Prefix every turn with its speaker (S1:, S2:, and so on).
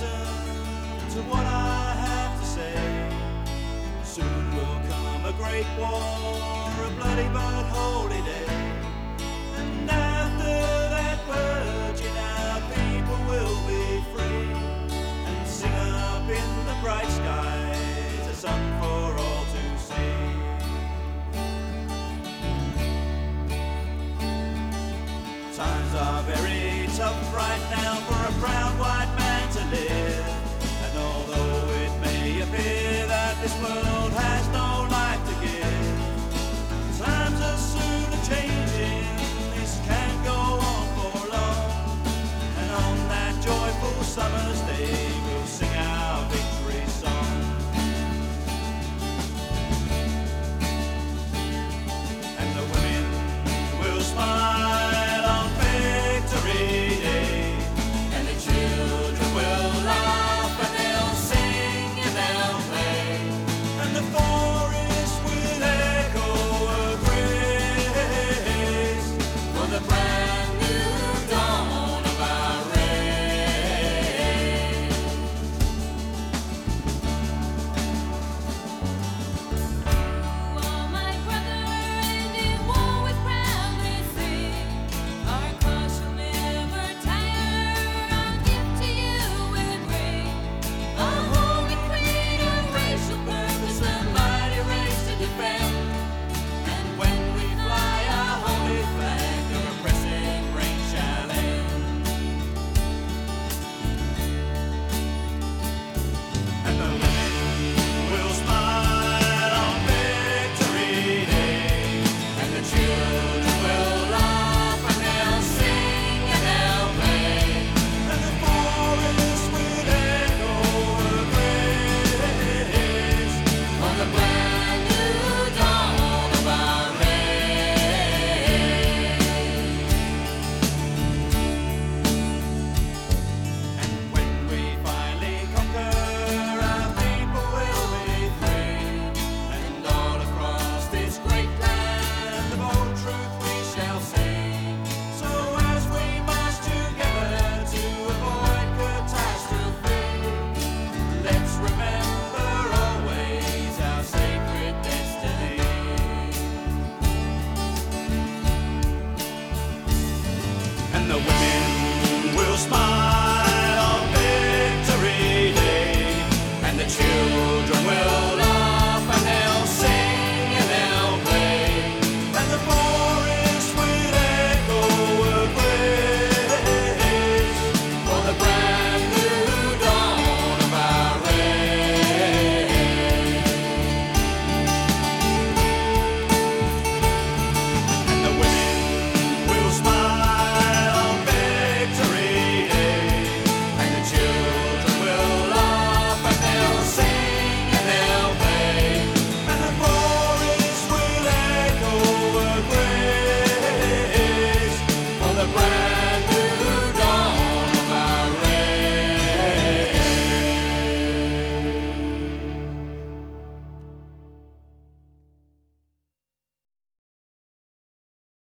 S1: listen to what I have to say. Soon will come a great war, a bloody but holy day. And after that purging, our people will be free and sing up in the bright skies a song for all to see. Times are very tough right now for a proud white. the way.